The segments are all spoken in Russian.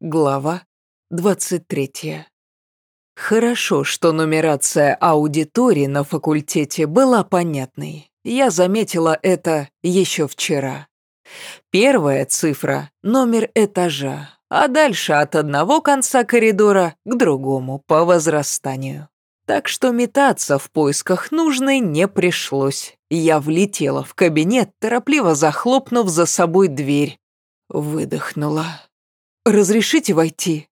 Глава 23. Хорошо, что нумерация аудитории на факультете была понятной. Я заметила это еще вчера. Первая цифра – номер этажа, а дальше от одного конца коридора к другому по возрастанию. Так что метаться в поисках нужной не пришлось. Я влетела в кабинет, торопливо захлопнув за собой дверь. Выдохнула. «Разрешите войти?»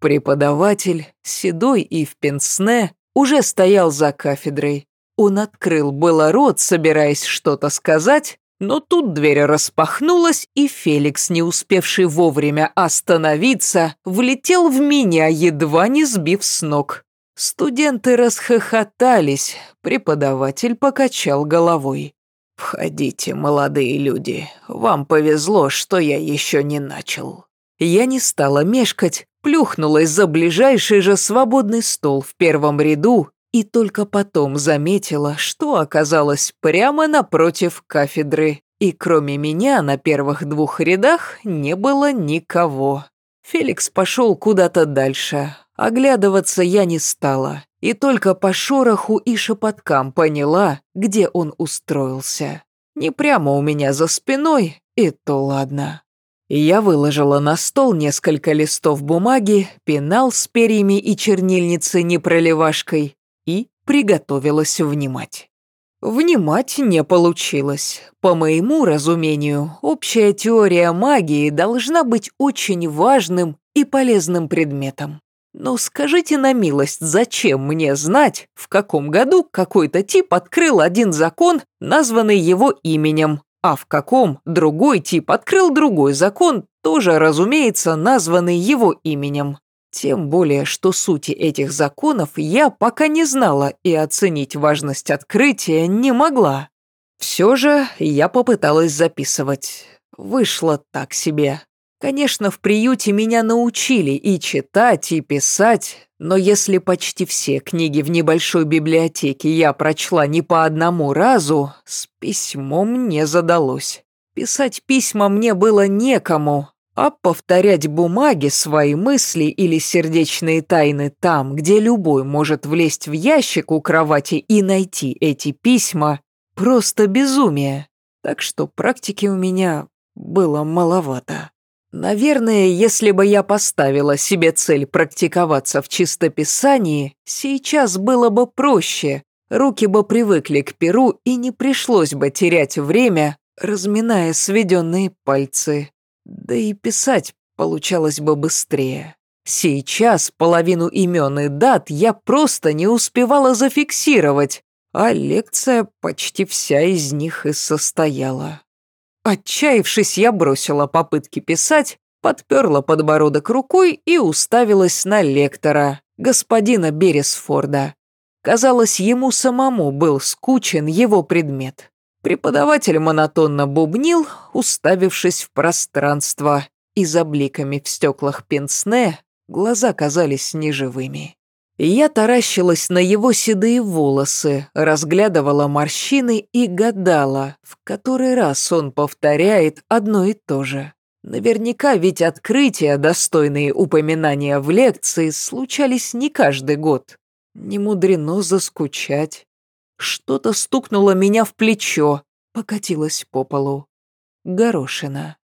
Преподаватель, седой и в пенсне, уже стоял за кафедрой. Он открыл было рот, собираясь что-то сказать, но тут дверь распахнулась, и Феликс, не успевший вовремя остановиться, влетел в меня, едва не сбив с ног. Студенты расхохотались, преподаватель покачал головой. «Входите, молодые люди, вам повезло, что я еще не начал». Я не стала мешкать, плюхнулась за ближайший же свободный стол в первом ряду и только потом заметила, что оказалось прямо напротив кафедры. И кроме меня на первых двух рядах не было никого. Феликс пошел куда-то дальше. Оглядываться я не стала, и только по шороху и шепоткам поняла, где он устроился. Не прямо у меня за спиной, и то ладно. Я выложила на стол несколько листов бумаги, пенал с перьями и чернильницей непроливашкой и приготовилась внимать. Внимать не получилось. По моему разумению, общая теория магии должна быть очень важным и полезным предметом. Но скажите на милость, зачем мне знать, в каком году какой-то тип открыл один закон, названный его именем, а в каком другой тип открыл другой закон, тоже, разумеется, названный его именем. Тем более, что сути этих законов я пока не знала и оценить важность открытия не могла. Все же я попыталась записывать. Вышло так себе. Конечно, в приюте меня научили и читать, и писать, но если почти все книги в небольшой библиотеке я прочла не по одному разу, с письмом не задалось. Писать письма мне было некому, а повторять бумаги, свои мысли или сердечные тайны там, где любой может влезть в ящик у кровати и найти эти письма, просто безумие. Так что практики у меня было маловато. Наверное, если бы я поставила себе цель практиковаться в чистописании, сейчас было бы проще. Руки бы привыкли к перу и не пришлось бы терять время, разминая сведенные пальцы. Да и писать получалось бы быстрее. Сейчас половину имен и дат я просто не успевала зафиксировать, а лекция почти вся из них и состояла. Отчаявшись, я бросила попытки писать, подперла подбородок рукой и уставилась на лектора, господина Бересфорда. Казалось, ему самому был скучен его предмет. Преподаватель монотонно бубнил, уставившись в пространство, и за бликами в стеклах пенсне глаза казались неживыми. Я таращилась на его седые волосы, разглядывала морщины и гадала, в который раз он повторяет одно и то же. Наверняка ведь открытия, достойные упоминания в лекции, случались не каждый год. Не мудрено заскучать. Что-то стукнуло меня в плечо, покатилось по полу. Горошина.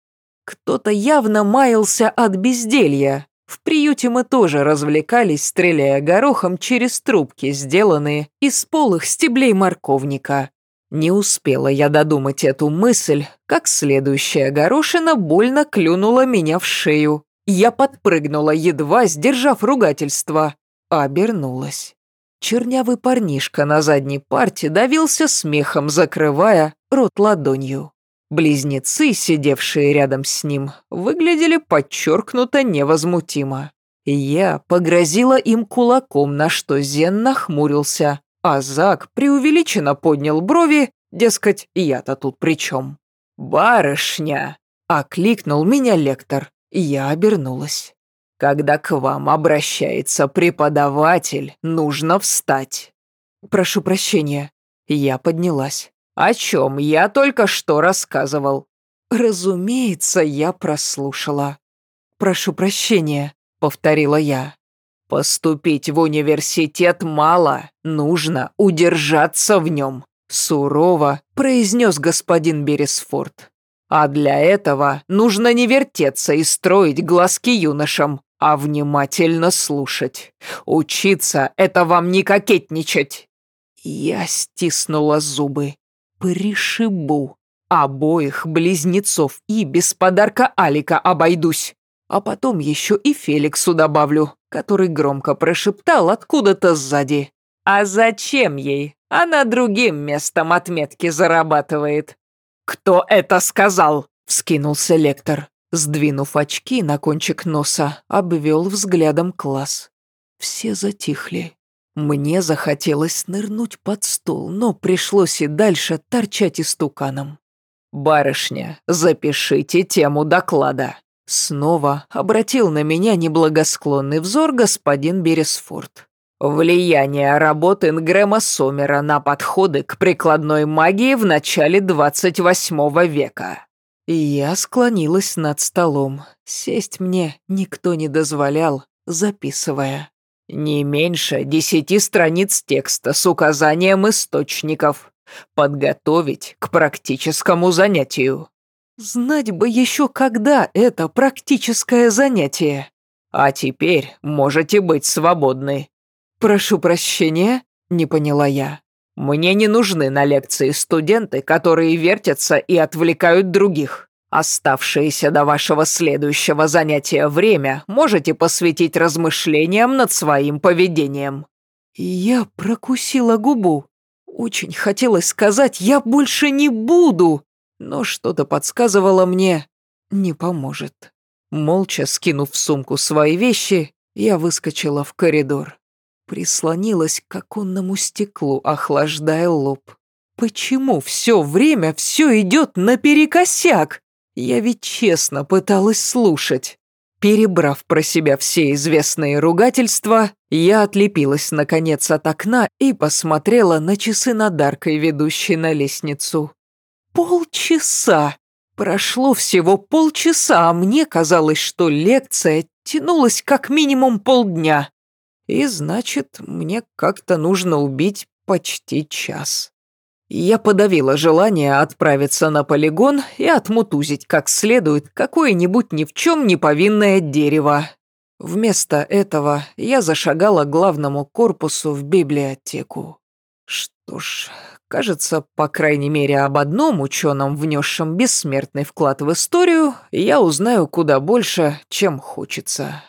Кто-то явно маялся от безделья. В приюте мы тоже развлекались, стреляя горохом через трубки, сделанные из полых стеблей морковника. Не успела я додумать эту мысль, как следующая горошина больно клюнула меня в шею. Я подпрыгнула, едва сдержав ругательство. Обернулась. Чернявый парнишка на задней парте давился смехом, закрывая рот ладонью. Близнецы, сидевшие рядом с ним, выглядели подчеркнуто невозмутимо. Я погрозила им кулаком, на что Зен нахмурился, а Зак преувеличенно поднял брови, дескать, я-то тут при чем. «Барышня!» — окликнул меня лектор. Я обернулась. «Когда к вам обращается преподаватель, нужно встать». «Прошу прощения». Я поднялась. «О чем я только что рассказывал?» Разумеется, я прослушала. прошу прощения», — повторила я. «Поступить в университет мало, нужно удержаться в нем», — сурово произнес господин Бересфорд. «А для этого нужно не вертеться и строить глазки юношам, а внимательно слушать. Учиться — это вам не кокетничать». Я стиснула зубы. «Пришибу. Обоих близнецов и без подарка Алика обойдусь. А потом еще и Феликсу добавлю который громко прошептал откуда-то сзади. «А зачем ей? Она другим местом отметки зарабатывает». «Кто это сказал?» — вскинулся лектор. Сдвинув очки на кончик носа, обвел взглядом класс. Все затихли. Мне захотелось нырнуть под стол, но пришлось и дальше торчать истуканом. «Барышня, запишите тему доклада», Снова обратил на меня неблагосклонный взор господин Бересфорд. Влияние работы Нгрэма Сомера на подходы к прикладной магии в начале 28 века. Я склонилась над столом. Сесть мне никто не дозволял, записывая. Не меньше десяти страниц текста с указанием источников. Подготовить к практическому занятию. Знать бы еще когда это практическое занятие. А теперь можете быть свободны. Прошу прощения, не поняла я. Мне не нужны на лекции студенты, которые вертятся и отвлекают других. Оставшееся до вашего следующего занятия время можете посвятить размышлениям над своим поведением. Я прокусила губу. Очень хотелось сказать «я больше не буду», но что-то подсказывало мне, не поможет. Молча скинув в сумку свои вещи, я выскочила в коридор. Прислонилась к оконному стеклу, охлаждая лоб. Почему все время все идет наперекосяк? Я ведь честно пыталась слушать. Перебрав про себя все известные ругательства, я отлепилась наконец от окна и посмотрела на часы над аркой, ведущей на лестницу. Полчаса! Прошло всего полчаса, а мне казалось, что лекция тянулась как минимум полдня. И значит, мне как-то нужно убить почти час. Я подавила желание отправиться на полигон и отмутузить как следует какое-нибудь ни в чем не повинное дерево. Вместо этого я зашагала к главному корпусу в библиотеку. Что ж, Кажется, по крайней мере, об одном ученом, внесшем бессмертный вклад в историю, я узнаю куда больше, чем хочется.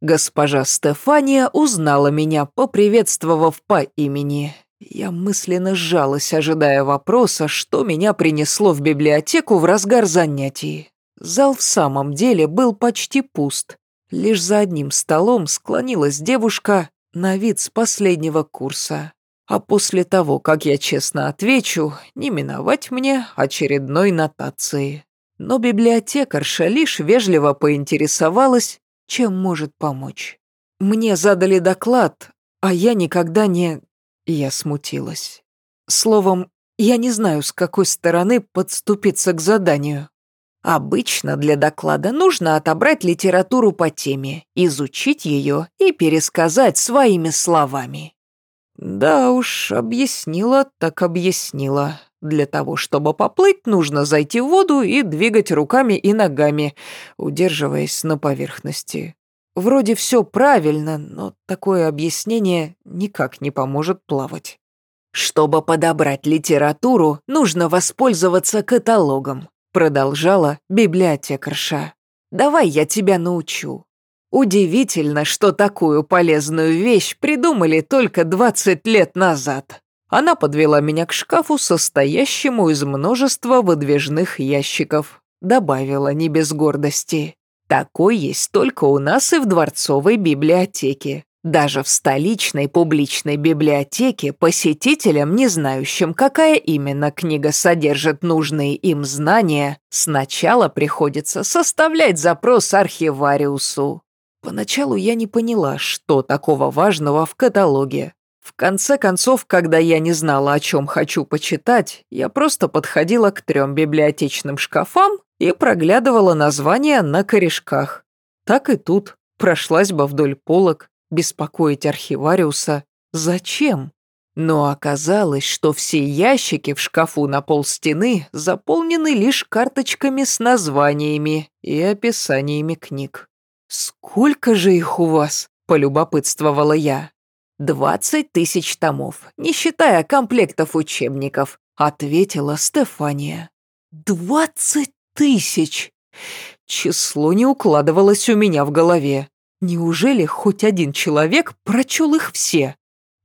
Госпожа Стефания узнала меня, поприветствовав по имени. Я мысленно сжалась, ожидая вопроса, что меня принесло в библиотеку в разгар занятий. Зал в самом деле был почти пуст. Лишь за одним столом склонилась девушка на вид с последнего курса. А после того, как я честно отвечу, не миновать мне очередной нотации. Но библиотекарша лишь вежливо поинтересовалась, чем может помочь. Мне задали доклад, а я никогда не... Я смутилась. Словом, я не знаю, с какой стороны подступиться к заданию. Обычно для доклада нужно отобрать литературу по теме, изучить ее и пересказать своими словами. Да уж, объяснила так объяснила. Для того, чтобы поплыть, нужно зайти в воду и двигать руками и ногами, удерживаясь на поверхности. Вроде все правильно, но такое объяснение никак не поможет плавать. Чтобы подобрать литературу, нужно воспользоваться каталогом, продолжала библиотекарша. Давай я тебя научу. Удивительно, что такую полезную вещь придумали только 20 лет назад. Она подвела меня к шкафу, состоящему из множества выдвижных ящиков. Добавила не без гордости. Такой есть только у нас и в дворцовой библиотеке. Даже в столичной публичной библиотеке посетителям, не знающим, какая именно книга содержит нужные им знания, сначала приходится составлять запрос архивариусу. Поначалу я не поняла, что такого важного в каталоге. В конце концов, когда я не знала, о чем хочу почитать, я просто подходила к трем библиотечным шкафам и проглядывала названия на корешках. Так и тут прошлась бы вдоль полок, беспокоить архивариуса. Зачем? Но оказалось, что все ящики в шкафу на пол стены заполнены лишь карточками с названиями и описаниями книг. «Сколько же их у вас?» – полюбопытствовала я. «Двадцать тысяч томов, не считая комплектов учебников», – ответила Стефания. «Двадцать тысяч!» Число не укладывалось у меня в голове. Неужели хоть один человек прочел их все?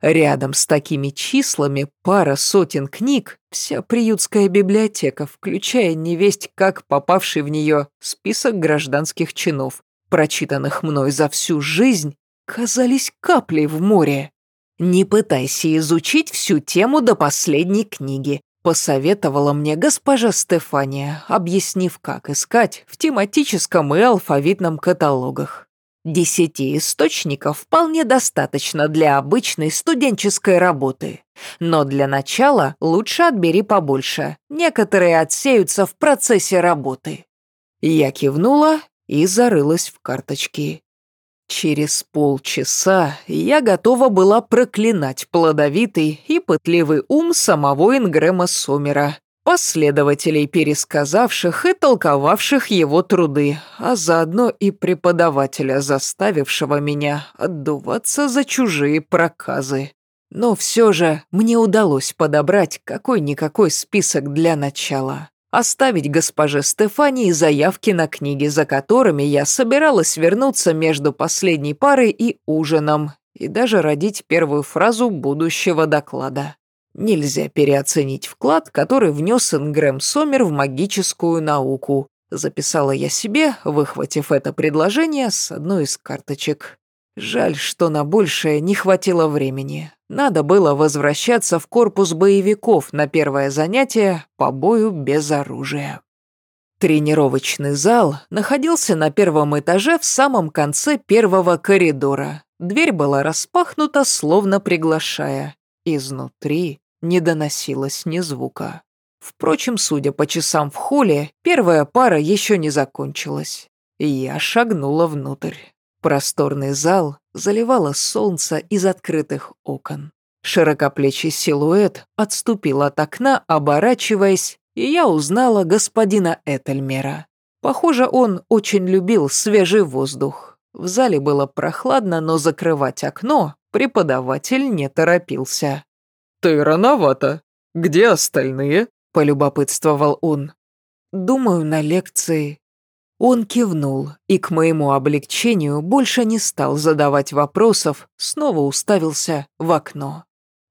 Рядом с такими числами пара сотен книг, вся приютская библиотека, включая невесть как попавший в нее список гражданских чинов, прочитанных мной за всю жизнь, казались каплей в море. «Не пытайся изучить всю тему до последней книги», посоветовала мне госпожа Стефания, объяснив, как искать в тематическом и алфавитном каталогах. Десяти источников вполне достаточно для обычной студенческой работы. Но для начала лучше отбери побольше. Некоторые отсеются в процессе работы. Я кивнула и зарылась в карточки. Через полчаса я готова была проклинать плодовитый и пытливый ум самого Ингрэма Сомера, последователей, пересказавших и толковавших его труды, а заодно и преподавателя, заставившего меня отдуваться за чужие проказы. Но все же мне удалось подобрать какой-никакой список для начала. Оставить госпоже Стефании заявки на книги, за которыми я собиралась вернуться между последней парой и ужином, и даже родить первую фразу будущего доклада. Нельзя переоценить вклад, который внес Ингрэм Сомер в магическую науку. Записала я себе, выхватив это предложение с одной из карточек. Жаль, что на большее не хватило времени. Надо было возвращаться в корпус боевиков на первое занятие по бою без оружия. Тренировочный зал находился на первом этаже в самом конце первого коридора. Дверь была распахнута, словно приглашая. Изнутри не доносилось ни звука. Впрочем, судя по часам в холле, первая пара еще не закончилась. Я шагнула внутрь. Просторный зал заливало солнце из открытых окон. Широкоплечий силуэт отступил от окна, оборачиваясь, и я узнала господина Этельмера. Похоже, он очень любил свежий воздух. В зале было прохладно, но закрывать окно преподаватель не торопился. «Ты рановато. Где остальные?» – полюбопытствовал он. «Думаю, на лекции». Он кивнул и, к моему облегчению, больше не стал задавать вопросов, снова уставился в окно.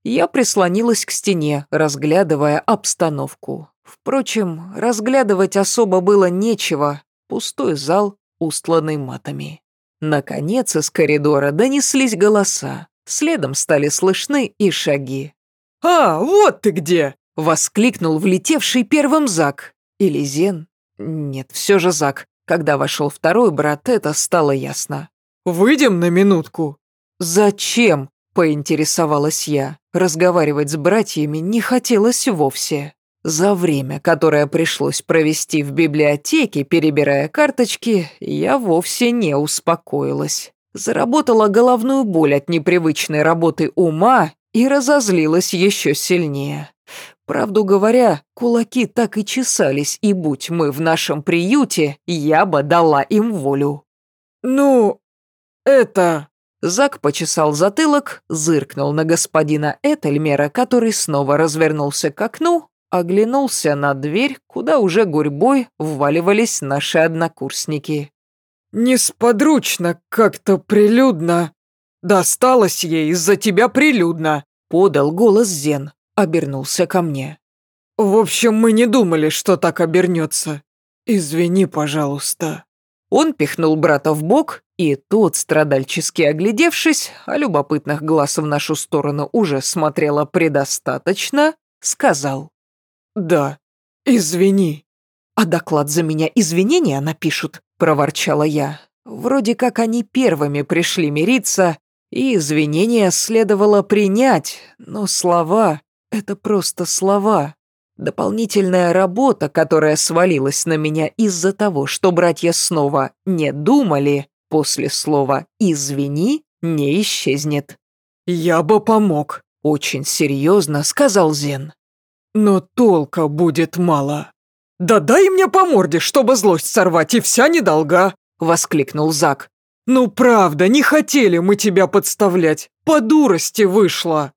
Я прислонилась к стене, разглядывая обстановку. Впрочем, разглядывать особо было нечего. Пустой зал, устланный матами. Наконец из коридора донеслись голоса. Следом стали слышны и шаги. «А, вот ты где!» — воскликнул влетевший первым Зак. Или Зен? Нет, все же Зак. Когда вошел второй брат, это стало ясно. «Выйдем на минутку». «Зачем?» — поинтересовалась я. Разговаривать с братьями не хотелось вовсе. За время, которое пришлось провести в библиотеке, перебирая карточки, я вовсе не успокоилась. Заработала головную боль от непривычной работы ума и разозлилась еще сильнее. Правду говоря, кулаки так и чесались, и будь мы в нашем приюте, я бы дала им волю. «Ну, это...» Зак почесал затылок, зыркнул на господина Этельмера, который снова развернулся к окну, оглянулся на дверь, куда уже гурьбой вваливались наши однокурсники. «Несподручно как-то прилюдно. Досталось ей из-за тебя прилюдно», — подал голос Зен, обернулся ко мне. «В общем, мы не думали, что так обернется. Извини, пожалуйста». Он пихнул брата в бок, и тот, страдальчески оглядевшись, а любопытных глаз в нашу сторону уже смотрело предостаточно, сказал. «Да, извини». «А доклад за меня извинения напишут?» – проворчала я. Вроде как они первыми пришли мириться, и извинения следовало принять, но слова — это просто слова. Дополнительная работа, которая свалилась на меня из-за того, что братья снова не думали, после слова «извини» не исчезнет. «Я бы помог», — очень серьезно сказал Зен. «Но толка будет мало. Да дай мне по морде, чтобы злость сорвать, и вся недолга», — воскликнул Зак. «Ну правда, не хотели мы тебя подставлять, по дурости вышло».